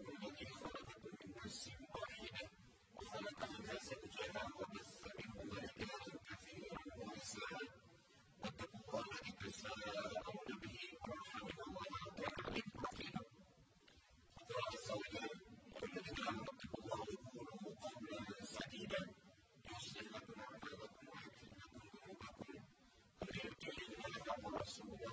الذي خلقكم من نفس واحدة وخلق منها زوجها وبث منهما رجالا كثيرا ونساء واتقوا الله الذي تساءلون به والرحم إن الله كان عليكم رقيبا وقال عز وجل والذين آمنوا اتقوا الله وقولوا قولا سديدا يصلح لكم أعمالكم ويغفر لكم ذنوبكم ومن يطع الله ورسوله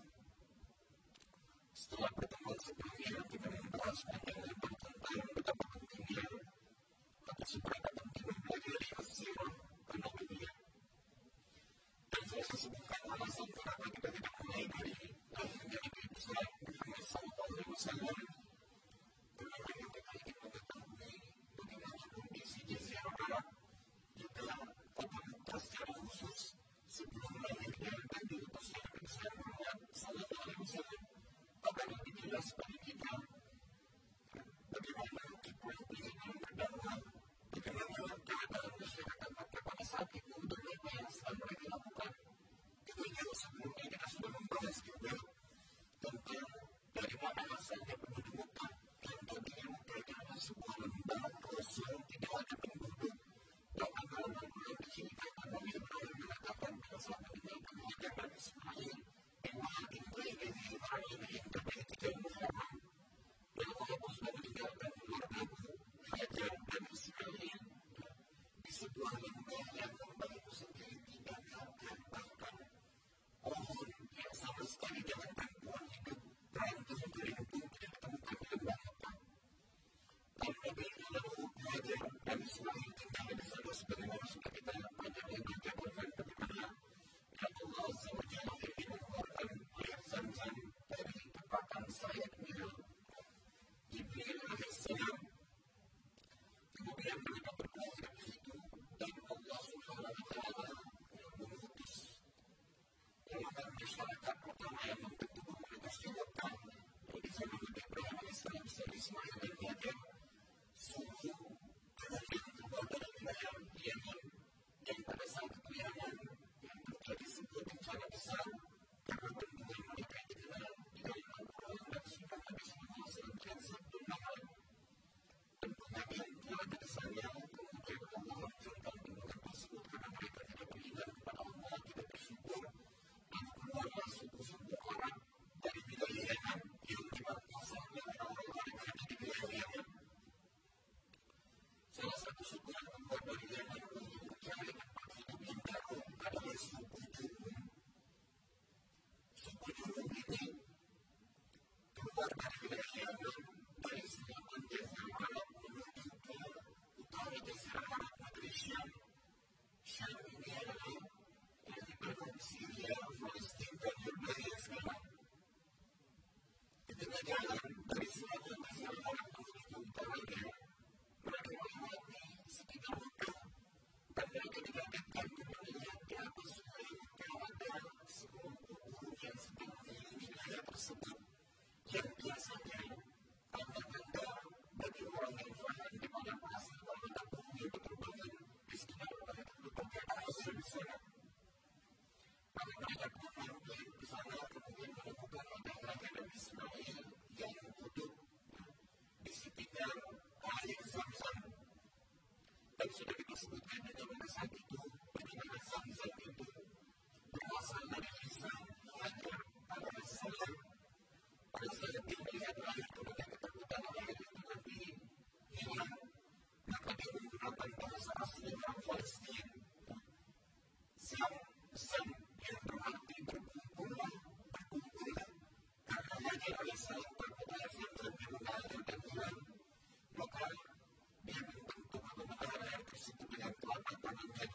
Gracias.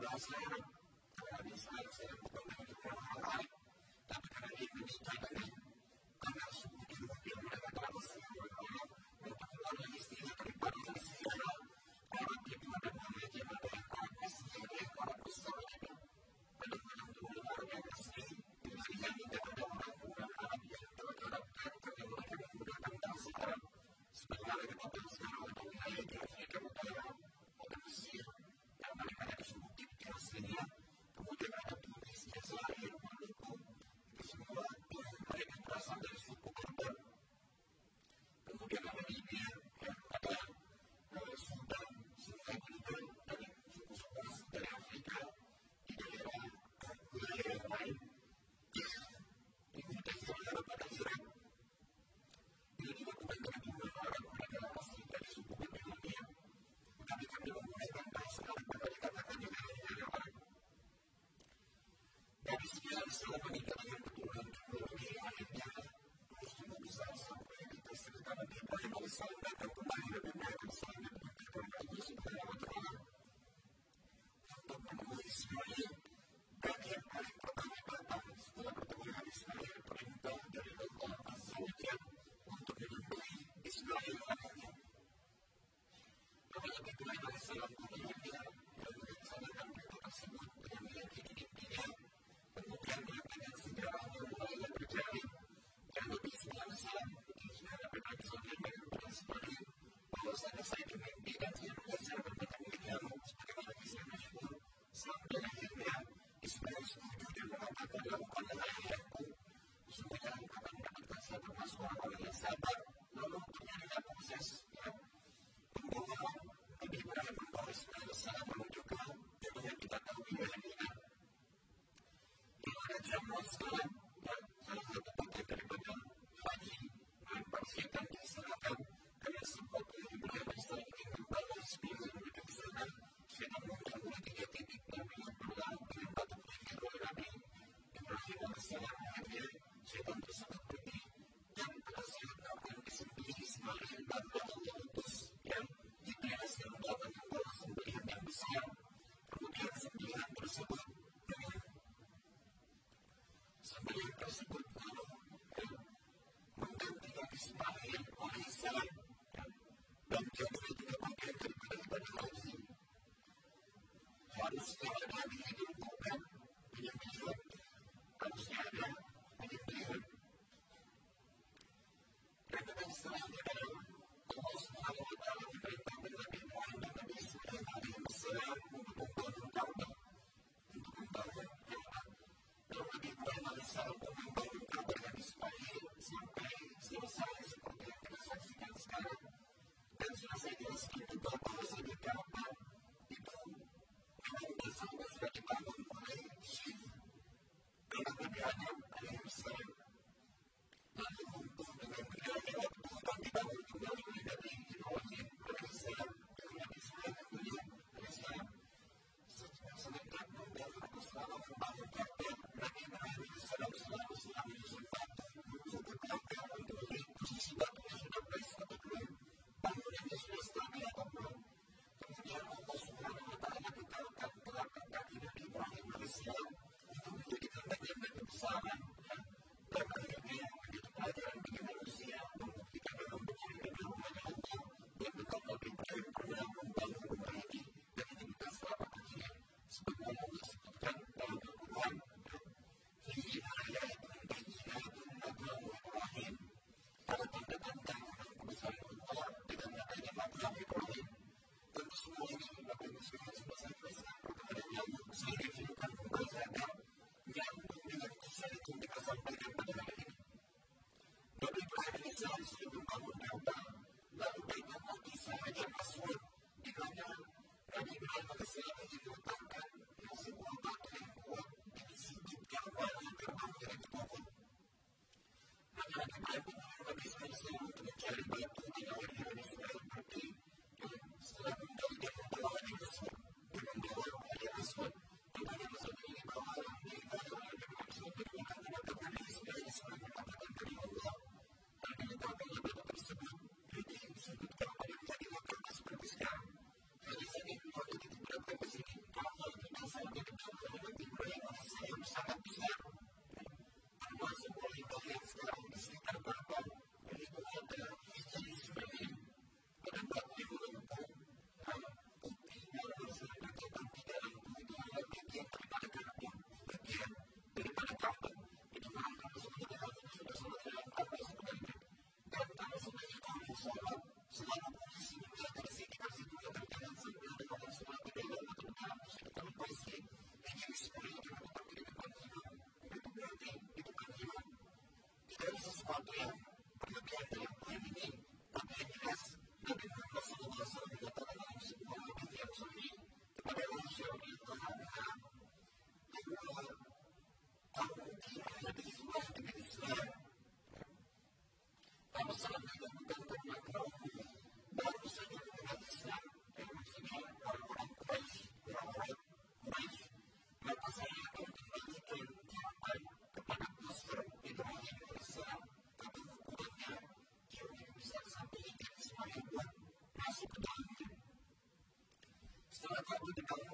Islam saya Kami Islam saya bukan dari orang lain Tapi kerana dia menikah dengan Karena suku di rumah dia mendapat tradisi Untuk orang istilah terlibat di sana Orang di mana boleh dia mendapat tradisi Jadi orang besar itu Pada orang tua orang yang asli Bila yang tidak ada orang orang Arab yang terhadapkan Kerana mereka menggunakan tradisi orang Sebenarnya kita berbicara ada wilayah di Afrika Utara, Mesir, dan mereka ada semua sería como que la naturaleza sale en un grupo desnuda por el mar en el del suco cantar. Como que la Thank you. the Selamat menikmati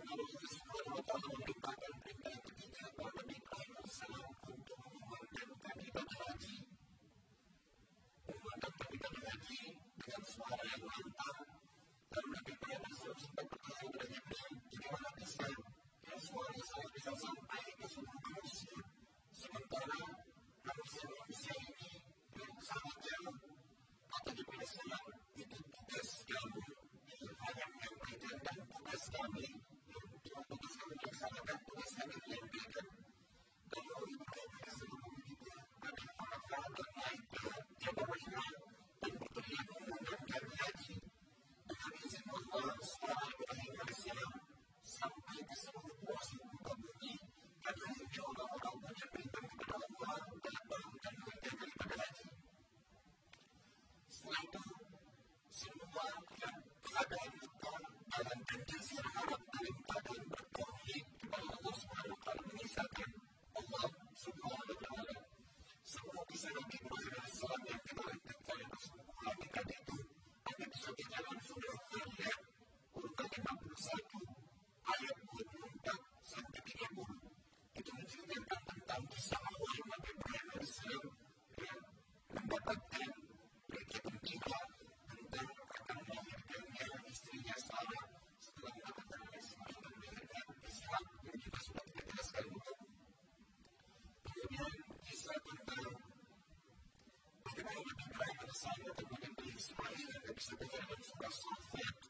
decided that we're going to be inspiration exhibited at Russell Theatre.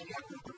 I have to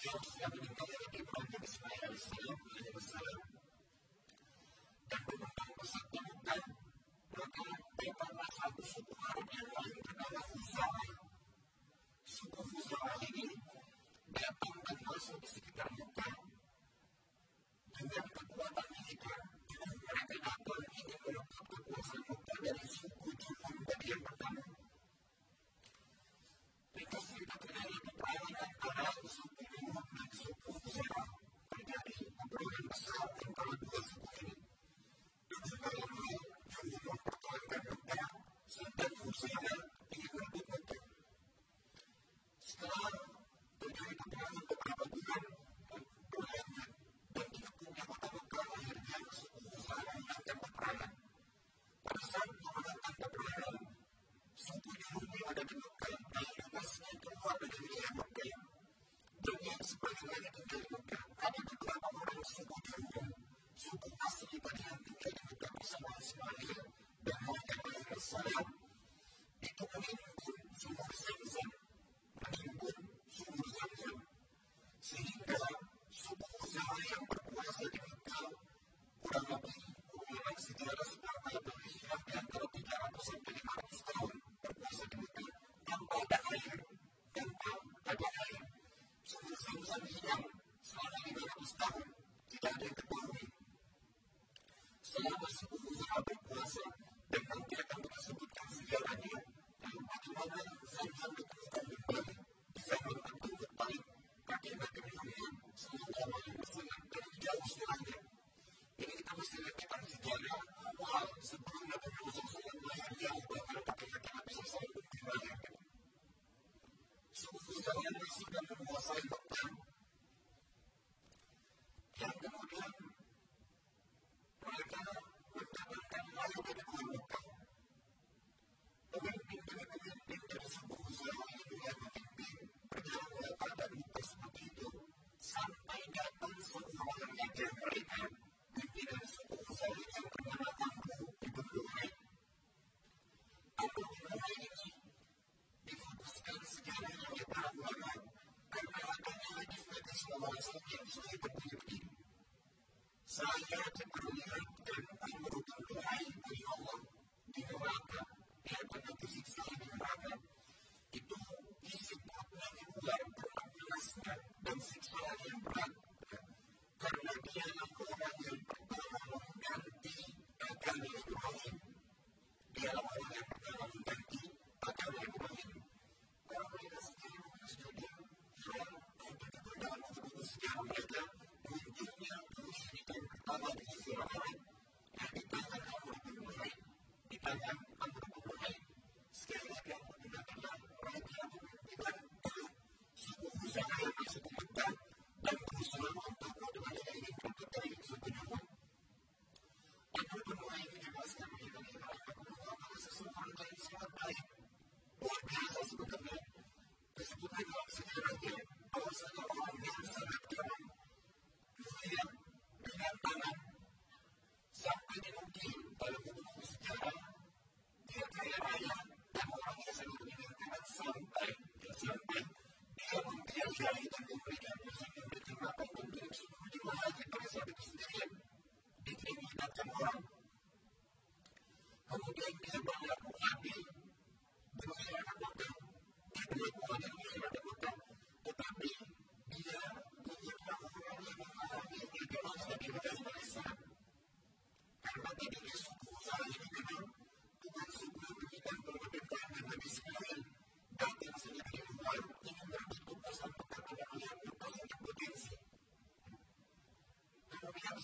still standing Thank you. I learned earlier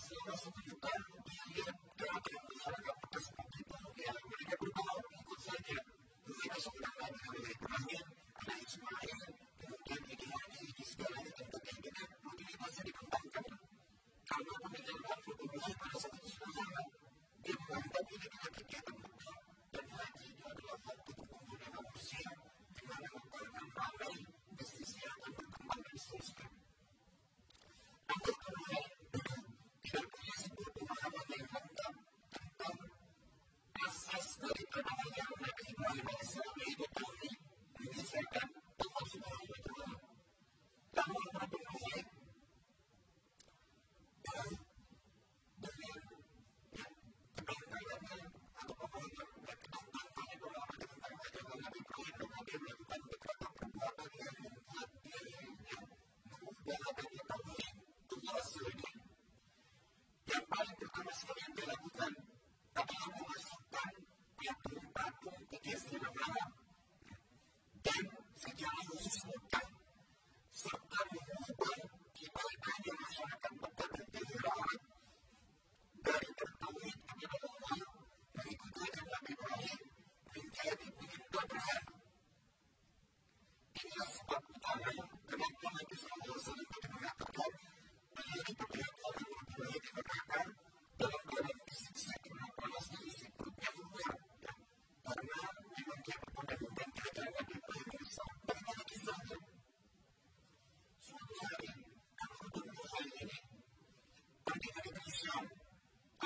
Thank you.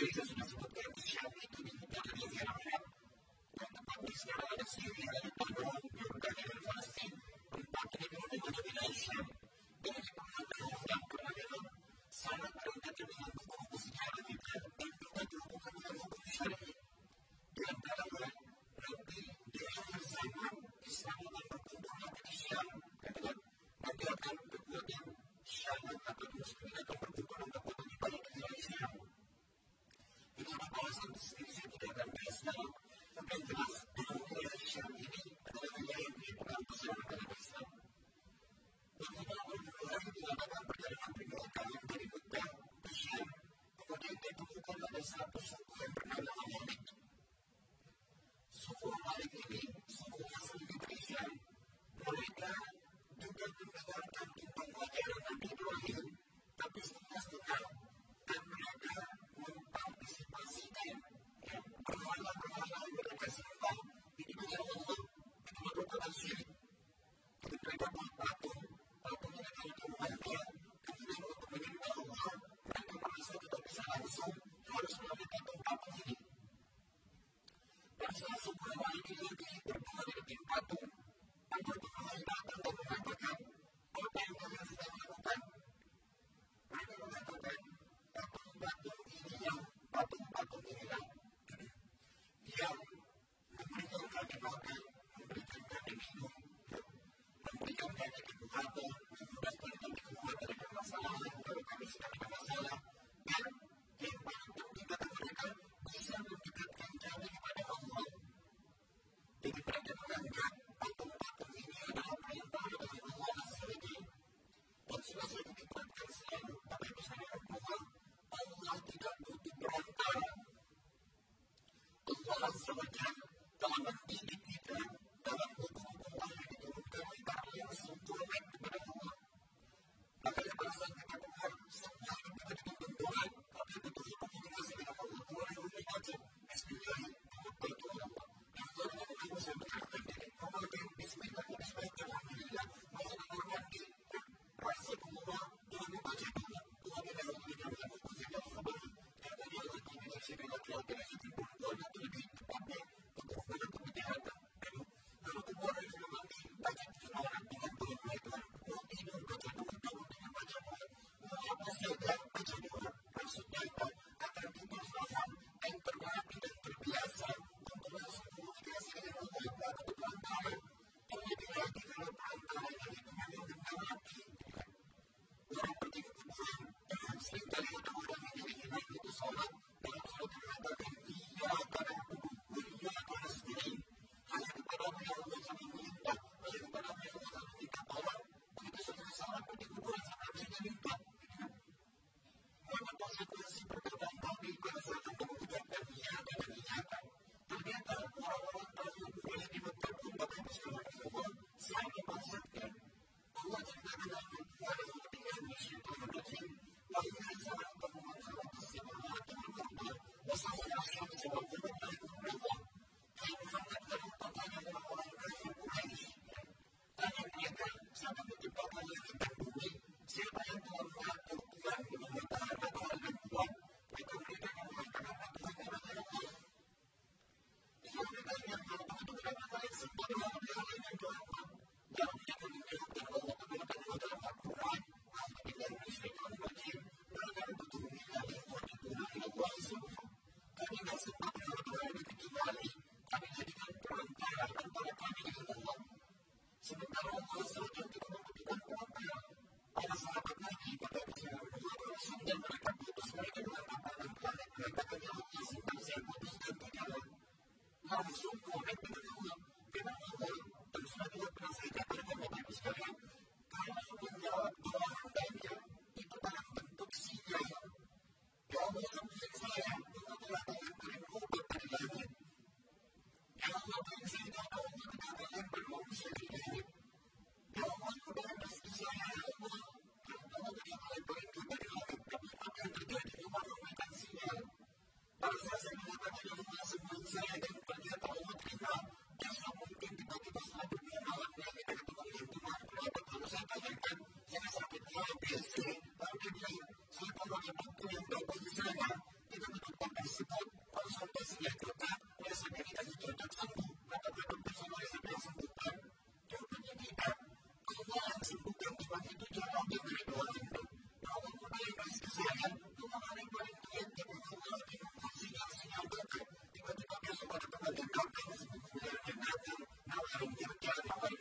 países una la del disciples itu dan itu dikubur dari permasalahan baru kami sudah ada dan yang paling penting kata mereka bisa mendekatkan kami kepada Allah jadi menganggap patung-patung ini adalah perintah dari Allah SWT dan sudah saya dikibatkan selain tapi itu saya akan Allah tidak butuh perintah Allah SWT telah mendidik Now I don't give a damn. I want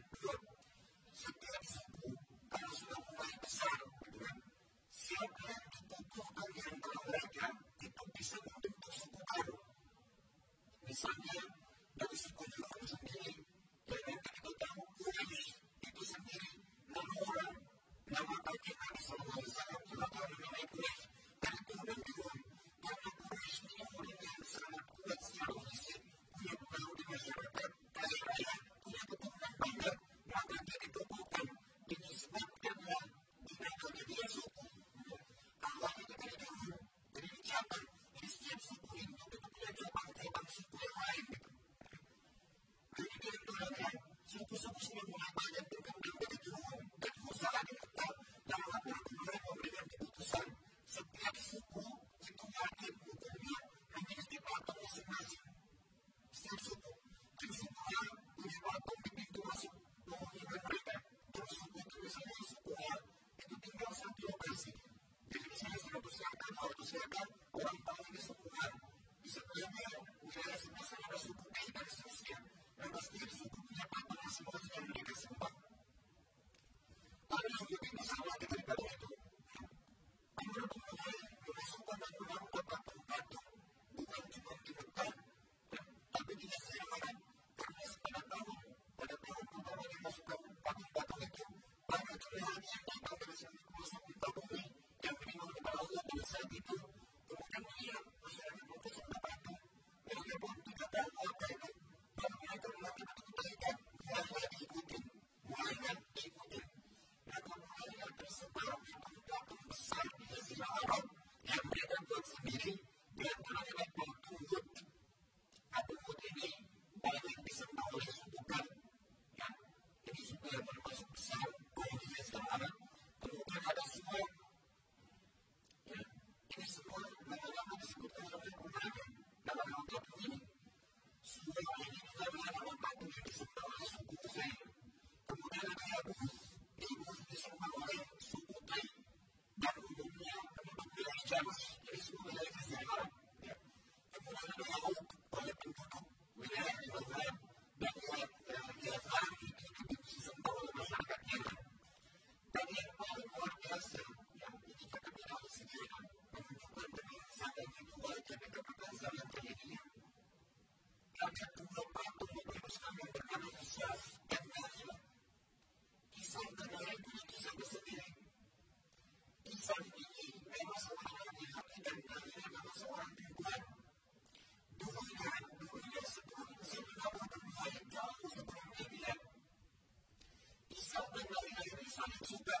hal-hal di antara mereka itu bisa membentuk suku baru. Misalnya, dari suku Yuhu sendiri, yang nanti kita tahu, Uri itu sendiri, nama orang, nama bagi Nabi Sallallahu Alaihi Wasallam, kita tahu namanya dari kemudian Karena Uri ini orang yang sangat kuat secara fisik, punya pengaruh di masyarakat, kaya-kaya, punya keturunan banyak, maka dia itu chiamano gli stessi quindi che ci appartengono su quel live. Quindi lain? a me, se non posso costruire una maglia più cambiata di più, che di tutto, la nuova procura è un evento tutto solo. Se ti ha fuoco, se tu mi ha detto che il mio, non mi resti quanto non 22 back.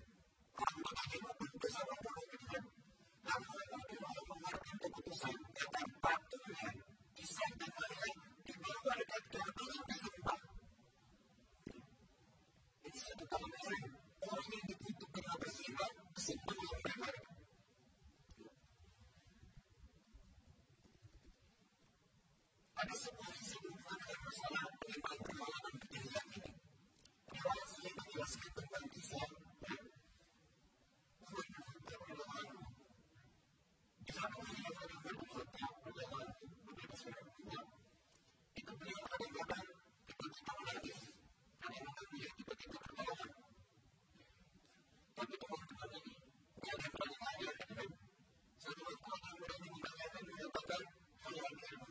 ada sebuah kesimpulan dari masalah penyebab permalaman ketiga ini. Kalau saya menjelaskan tentang Islam, permalaman Islam melihat ada satu kota perjalanan menjadi sebuah kota. Itu beliau ada yang kita kita menangis dan yang kita kita kita permalaman. Tapi teman-teman ini, dia ada paling lain satu waktu ada yang mengatakan dia tentang permalaman ilmu.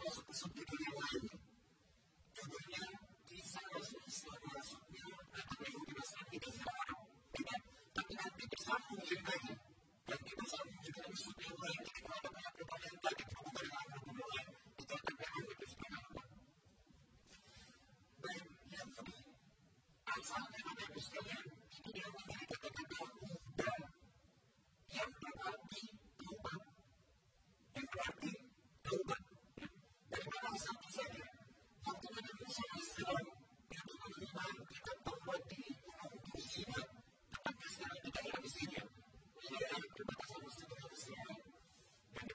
cosa che sono più di un anno. Quindi, ti sarò smesso di assumere la tua ultima stagione di lavoro. Quindi, da quanti ti fanno un livello? Da quanti ti fanno un livello di studio? Da quanti ti fanno un livello di studio? Da quanti ti fanno un livello di studio? Da quanti ti fanno un livello di studio? Beh, gli dalam satu sana. Satu manusia Islam yang beriman kita bahwa di untuk Cina tetapi sekarang di dalam Cina ini perbatasan Muslim dengan Islam dan di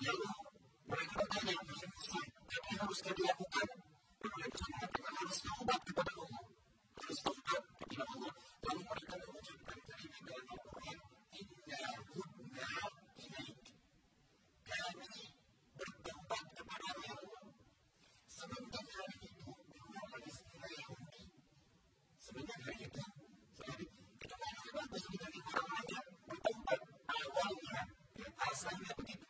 lalu mereka bertanya kepada Muslim, apa yang harus kami lakukan? Lalu dia mengatakan, harus berubat kepada Allah. Harus berubat kepada Allah. Lalu mereka mengucapkan kalimat dalam Al-Quran, Inna hudna ilaik. Kami bertobat kepada Allah. Sebentar hari itu, dua hari Yahudi. Sebentar hari itu, sehari. Kita bagus dengan orang-orang yang awalnya. Asalnya begitu.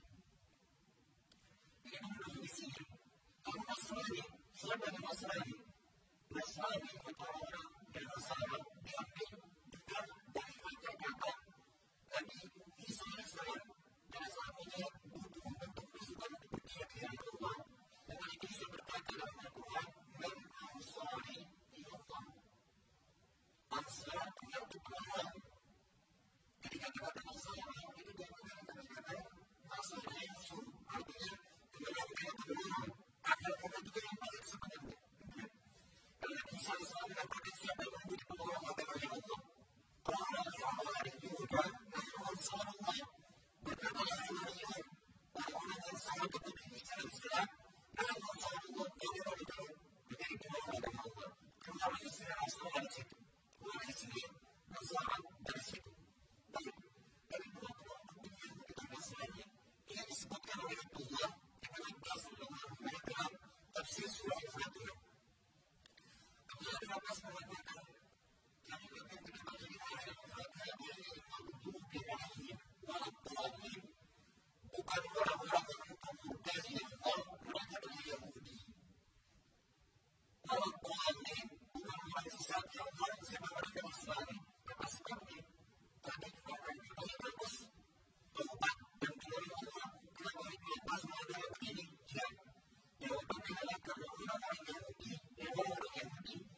Nasrani. Nasrani itu orang yang diambil, Tapi dari kata kata. Tapi Isa Nasrani. Dan punya butuh untuk melakukan kebetulan Tuhan. Dan itu dia berkata dalam Al-Quran. Men Ansari Yotam. Ansar punya kekuatan. Ketika kita kata Nasrani, itu dia bukan kata-kata Artinya, kemudian kita. все свои фото una cosa da guardare. La mia potete immaginare non fratello del mondo che nasce dalla poggi, o non lavora con un computer e con una categoria UDI. Dalla poggi, una università che non si può fare, ma ascolti, perché tu non hai più cosa da questo. Tu vai, perché non hai più cosa da questo. Tu vai, perché non hai più cosa da questo. Tu vai, perché non hai più cosa da questo.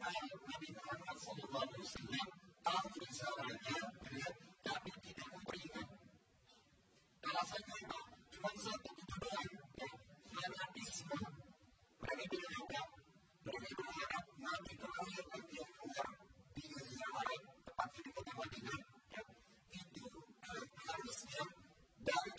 ayat Nabi Muhammad sallallahu tahu insya Allah tapi tidak memberikan. Alasan itu cuma satu tuduhan fanatisme. Mereka tidak mereka tidak Nabi Muhammad berdiam keluar di dunia lain di kota Madinah. Itu harusnya dari